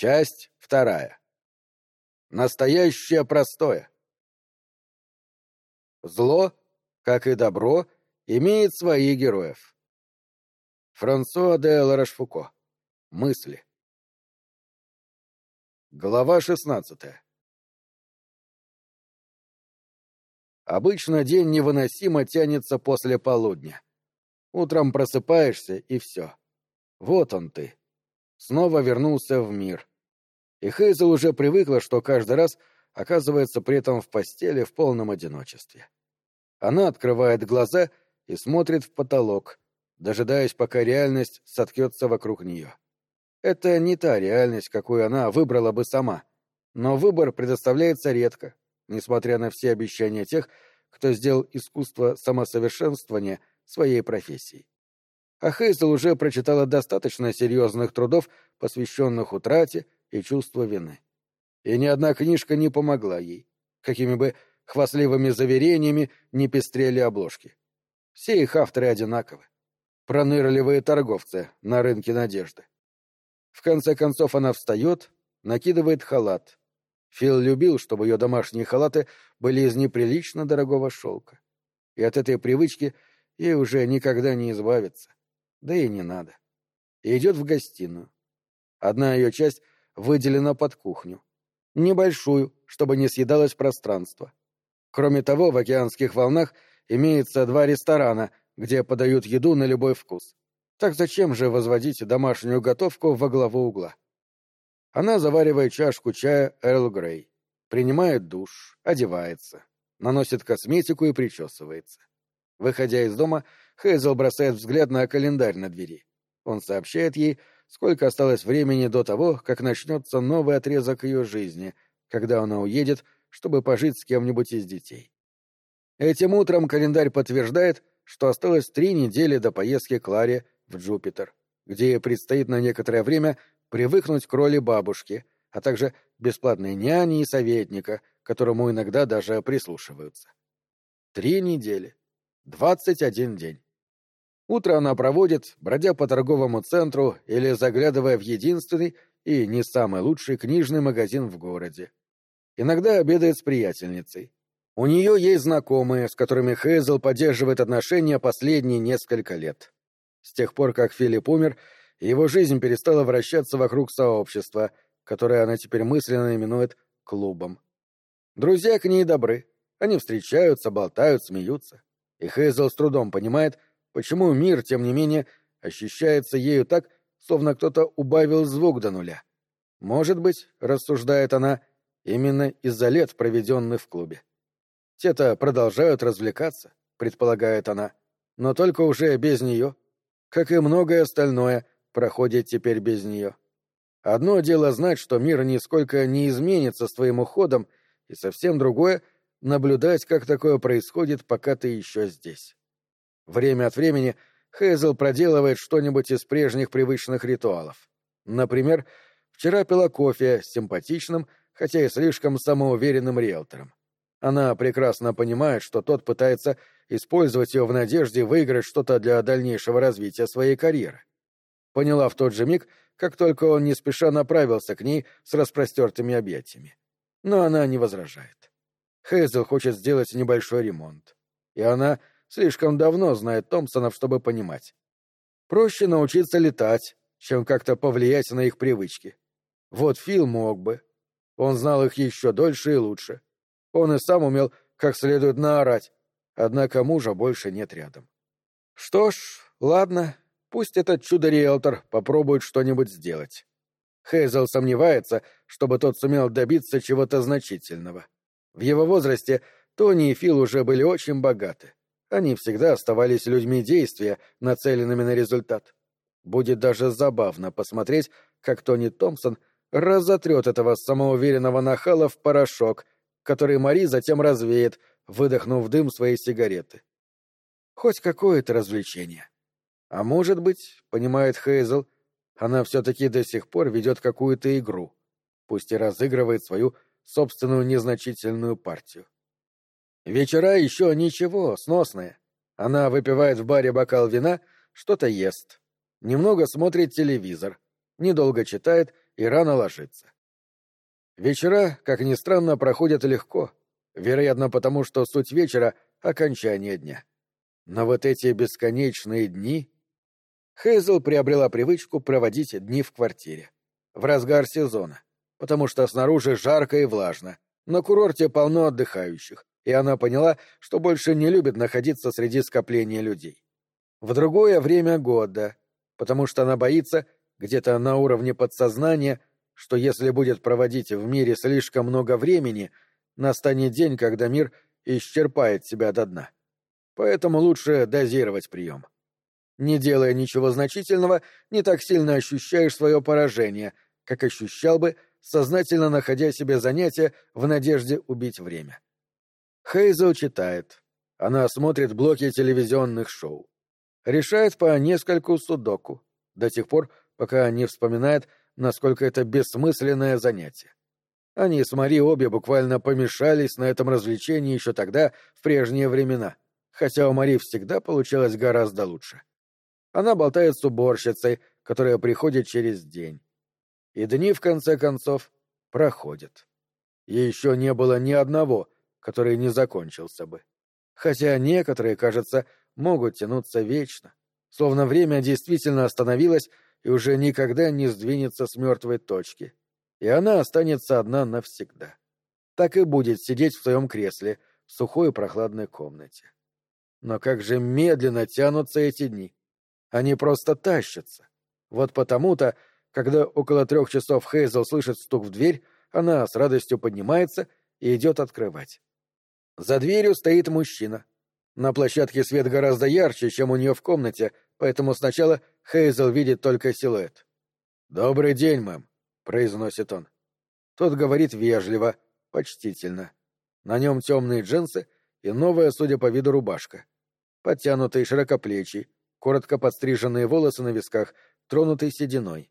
Часть вторая. Настоящее простое. Зло, как и добро, имеет своих героев. Франсуа де Ларошфуко. Мысли. Глава шестнадцатая. Обычно день невыносимо тянется после полудня. Утром просыпаешься, и все. Вот он ты. Снова вернулся в мир. И Хейзел уже привыкла, что каждый раз оказывается при этом в постели в полном одиночестве. Она открывает глаза и смотрит в потолок, дожидаясь, пока реальность соткется вокруг нее. Это не та реальность, какую она выбрала бы сама, но выбор предоставляется редко, несмотря на все обещания тех, кто сделал искусство самосовершенствования своей профессией. А Хейзел уже прочитала достаточно серьезных трудов, посвященных утрате и чувству вины. И ни одна книжка не помогла ей, какими бы хвастливыми заверениями не пестрели обложки. Все их авторы одинаковы. Пронырливые торговцы на рынке надежды. В конце концов она встает, накидывает халат, Фил любил, чтобы ее домашние халаты были из неприлично дорогого шелка. И от этой привычки ей уже никогда не избавиться. Да и не надо. И идет в гостиную. Одна ее часть выделена под кухню. Небольшую, чтобы не съедалось пространство. Кроме того, в океанских волнах имеется два ресторана, где подают еду на любой вкус. Так зачем же возводить домашнюю готовку во главу угла? Она заваривает чашку чая Эрл Грей, принимает душ, одевается, наносит косметику и причесывается. Выходя из дома, Хейзел бросает взгляд на календарь на двери. Он сообщает ей, сколько осталось времени до того, как начнется новый отрезок ее жизни, когда она уедет, чтобы пожить с кем-нибудь из детей. Этим утром календарь подтверждает, что осталось три недели до поездки к Ларе в Джупитер, где ей предстоит на некоторое время привыкнуть к роли бабушки, а также бесплатной няни и советника, которому иногда даже прислушиваются. Три недели. Двадцать один день. Утро она проводит, бродя по торговому центру или заглядывая в единственный и не самый лучший книжный магазин в городе. Иногда обедает с приятельницей. У нее есть знакомые, с которыми Хейзел поддерживает отношения последние несколько лет. С тех пор, как Филипп умер, его жизнь перестала вращаться вокруг сообщества, которое она теперь мысленно именует клубом. Друзья к ней добры. Они встречаются, болтают, смеются. И Хейзел с трудом понимает, почему мир, тем не менее, ощущается ею так, словно кто-то убавил звук до нуля. Может быть, рассуждает она, именно из-за лет, проведенных в клубе. Те-то продолжают развлекаться, предполагает она, но только уже без нее, как и многое остальное, проходит теперь без нее. Одно дело знать, что мир нисколько не изменится с твоим уходом, и совсем другое — наблюдать, как такое происходит, пока ты еще здесь. Время от времени Хейзел проделывает что-нибудь из прежних привычных ритуалов. Например, вчера пила кофе с симпатичным, хотя и слишком самоуверенным риэлтором. Она прекрасно понимает, что тот пытается использовать ее в надежде выиграть что-то для дальнейшего развития своей карьеры. Поняла в тот же миг, как только он не спеша направился к ней с распростертыми объятиями. Но она не возражает. Хейзел хочет сделать небольшой ремонт. И она слишком давно знает Томпсонов, чтобы понимать. Проще научиться летать, чем как-то повлиять на их привычки. Вот Фил мог бы. Он знал их еще дольше и лучше. Он и сам умел как следует наорать, однако мужа больше нет рядом. Что ж, ладно, Пусть этот чудо-риэлтор попробует что-нибудь сделать. Хейзел сомневается, чтобы тот сумел добиться чего-то значительного. В его возрасте Тони и Фил уже были очень богаты. Они всегда оставались людьми действия, нацеленными на результат. Будет даже забавно посмотреть, как Тони Томпсон разотрет этого самоуверенного нахала в порошок, который Мари затем развеет, выдохнув дым своей сигареты. Хоть какое-то развлечение. А может быть, понимает Хейзел, она все-таки до сих пор ведет какую-то игру, пусть и разыгрывает свою собственную незначительную партию. Вечера еще ничего, сносные. Она выпивает в баре бокал вина, что-то ест, немного смотрит телевизор, недолго читает и рано ложиться. Вечера, как ни странно, проходят легко, вероятно потому, что суть вечера — окончание дня. Но вот эти бесконечные дни... Хейзел приобрела привычку проводить дни в квартире. В разгар сезона, потому что снаружи жарко и влажно, на курорте полно отдыхающих, и она поняла, что больше не любит находиться среди скопления людей. В другое время года, потому что она боится, где-то на уровне подсознания, что если будет проводить в мире слишком много времени, настанет день, когда мир исчерпает себя до дна. Поэтому лучше дозировать прием. Не делая ничего значительного, не так сильно ощущаешь свое поражение, как ощущал бы, сознательно находя себе занятие в надежде убить время. Хейзел читает. Она смотрит блоки телевизионных шоу. Решает по нескольку судоку, до тех пор, пока не вспоминает, насколько это бессмысленное занятие. Они с Мари обе буквально помешались на этом развлечении еще тогда, в прежние времена, хотя у Мари всегда получалось гораздо лучше. Она болтает с уборщицей, которая приходит через день. И дни, в конце концов, проходят. И еще не было ни одного, который не закончился бы. Хотя некоторые, кажется, могут тянуться вечно, словно время действительно остановилось и уже никогда не сдвинется с мертвой точки, и она останется одна навсегда. Так и будет сидеть в своем кресле в сухой и прохладной комнате. Но как же медленно тянутся эти дни. Они просто тащатся. Вот потому-то, когда около трех часов Хейзел слышит стук в дверь, она с радостью поднимается и идет открывать. За дверью стоит мужчина. На площадке свет гораздо ярче, чем у нее в комнате, поэтому сначала Хейзел видит только силуэт. «Добрый день, мэм», — произносит он. Тот говорит вежливо, почтительно. На нем темные джинсы и новая, судя по виду, рубашка. Подтянутый, широкоплечий, коротко подстриженные волосы на висках, тронутый сединой.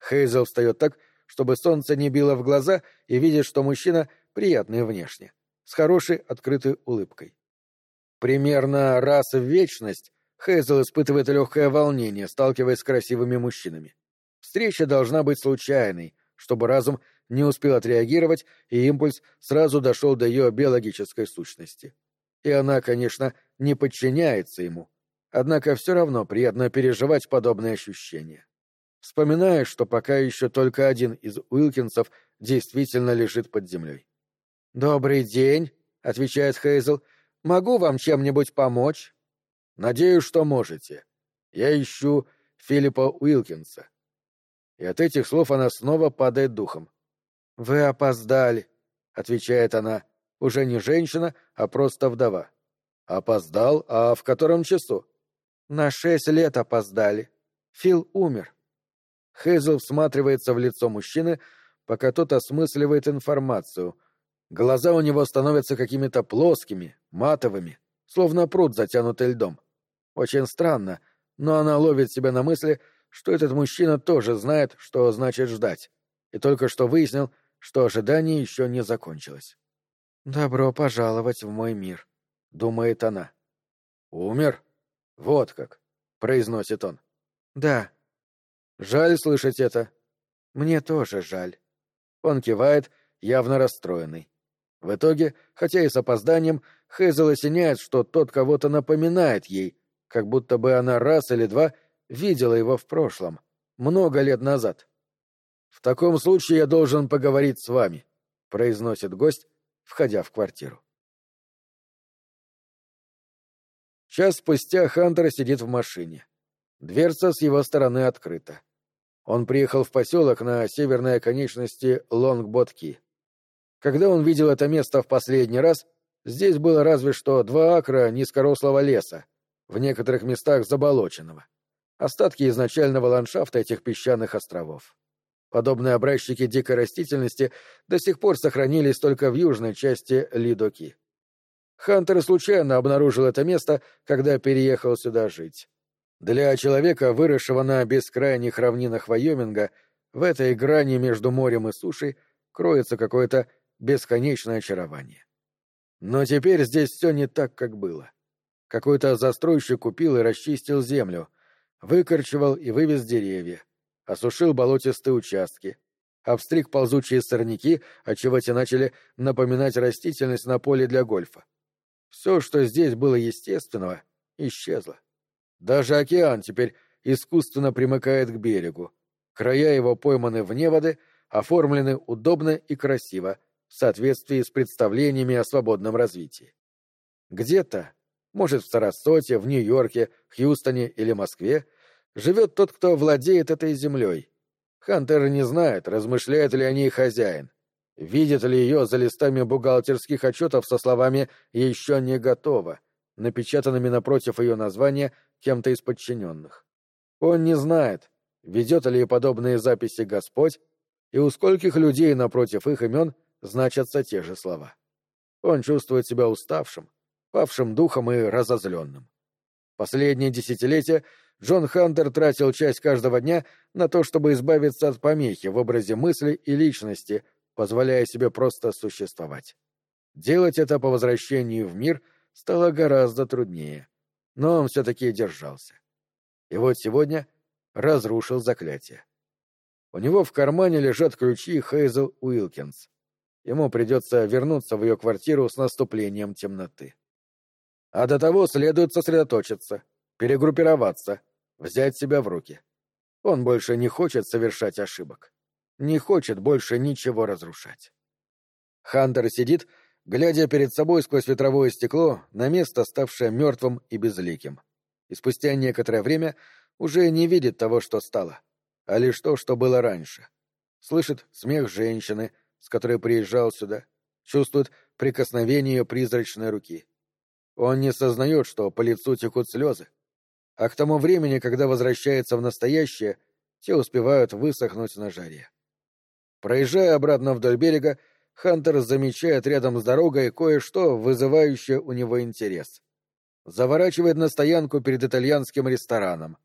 Хейзел встает так, чтобы солнце не било в глаза и видит, что мужчина приятный внешне с хорошей открытой улыбкой. Примерно раз в вечность Хейзел испытывает легкое волнение, сталкиваясь с красивыми мужчинами. Встреча должна быть случайной, чтобы разум не успел отреагировать, и импульс сразу дошел до ее биологической сущности. И она, конечно, не подчиняется ему. Однако все равно приятно переживать подобные ощущения. Вспоминаешь, что пока еще только один из Уилкинсов действительно лежит под землей. «Добрый день», — отвечает Хейзел. «Могу вам чем-нибудь помочь?» «Надеюсь, что можете. Я ищу Филиппа Уилкинса». И от этих слов она снова падает духом. «Вы опоздали», — отвечает она. Уже не женщина, а просто вдова. «Опоздал? А в котором часу?» «На шесть лет опоздали. Фил умер». Хейзел всматривается в лицо мужчины, пока тот осмысливает информацию — Глаза у него становятся какими-то плоскими, матовыми, словно пруд, затянутый льдом. Очень странно, но она ловит себя на мысли, что этот мужчина тоже знает, что значит ждать, и только что выяснил, что ожидание еще не закончилось. «Добро пожаловать в мой мир», — думает она. «Умер? Вот как», — произносит он. «Да». «Жаль слышать это». «Мне тоже жаль». Он кивает, явно расстроенный. В итоге, хотя и с опозданием, Хейзел осеняет, что тот кого-то напоминает ей, как будто бы она раз или два видела его в прошлом, много лет назад. «В таком случае я должен поговорить с вами», — произносит гость, входя в квартиру. Час спустя Хантер сидит в машине. Дверца с его стороны открыта. Он приехал в поселок на северной оконечности Лонгботки. Когда он видел это место в последний раз, здесь было разве что два акра низкорослого леса, в некоторых местах заболоченного. Остатки изначального ландшафта этих песчаных островов. Подобные образчики дикой растительности до сих пор сохранились только в южной части Лидоки. Хантер случайно обнаружил это место, когда переехал сюда жить. Для человека, выросшего на бескрайних равнинах Вайоминга, в этой грани между морем и сушей кроется какое-то бесконечное очарование. Но теперь здесь все не так, как было. Какой-то застройщик купил и расчистил землю, выкорчевал и вывез деревья, осушил болотистые участки, обстриг ползучие сорняки, отчего те начали напоминать растительность на поле для гольфа. Все, что здесь было естественного, исчезло. Даже океан теперь искусственно примыкает к берегу. Края его пойманы в неводы, оформлены удобно и красиво, в соответствии с представлениями о свободном развитии. Где-то, может, в Сарасоте, в Нью-Йорке, Хьюстоне или Москве, живет тот, кто владеет этой землей. Хантер не знает, размышляет ли о ней хозяин. Видит ли ее за листами бухгалтерских отчетов со словами «еще не готово», напечатанными напротив ее названия кем-то из подчиненных. Он не знает, ведет ли подобные записи Господь, и у скольких людей напротив их имен значатся те же слова. Он чувствует себя уставшим, павшим духом и разозленным. Последние десятилетия Джон Хантер тратил часть каждого дня на то, чтобы избавиться от помехи в образе мысли и личности, позволяя себе просто существовать. Делать это по возвращении в мир стало гораздо труднее, но он все-таки держался. И вот сегодня разрушил заклятие. У него в кармане лежат ключи Хейзел Уилкинс. Ему придется вернуться в ее квартиру с наступлением темноты. А до того следует сосредоточиться, перегруппироваться, взять себя в руки. Он больше не хочет совершать ошибок. Не хочет больше ничего разрушать. Хантер сидит, глядя перед собой сквозь ветровое стекло на место, ставшее мертвым и безликим. И спустя некоторое время уже не видит того, что стало, а лишь то, что было раньше. Слышит смех женщины, с которой приезжал сюда, чувствует прикосновение ее призрачной руки. Он не сознает, что по лицу текут слезы, а к тому времени, когда возвращается в настоящее, те успевают высохнуть на жаре. Проезжая обратно вдоль берега, Хантер замечает рядом с дорогой кое-что, вызывающее у него интерес. Заворачивает на стоянку перед итальянским рестораном.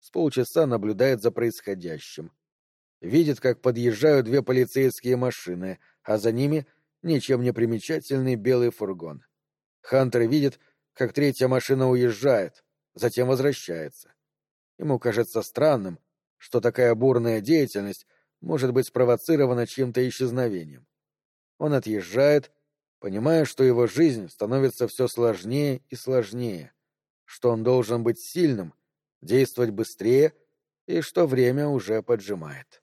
С полчаса наблюдает за происходящим видит, как подъезжают две полицейские машины, а за ними ничем не примечательный белый фургон. Хантер видит, как третья машина уезжает, затем возвращается. Ему кажется странным, что такая бурная деятельность может быть спровоцирована чьим-то исчезновением. Он отъезжает, понимая, что его жизнь становится все сложнее и сложнее, что он должен быть сильным, действовать быстрее и что время уже поджимает.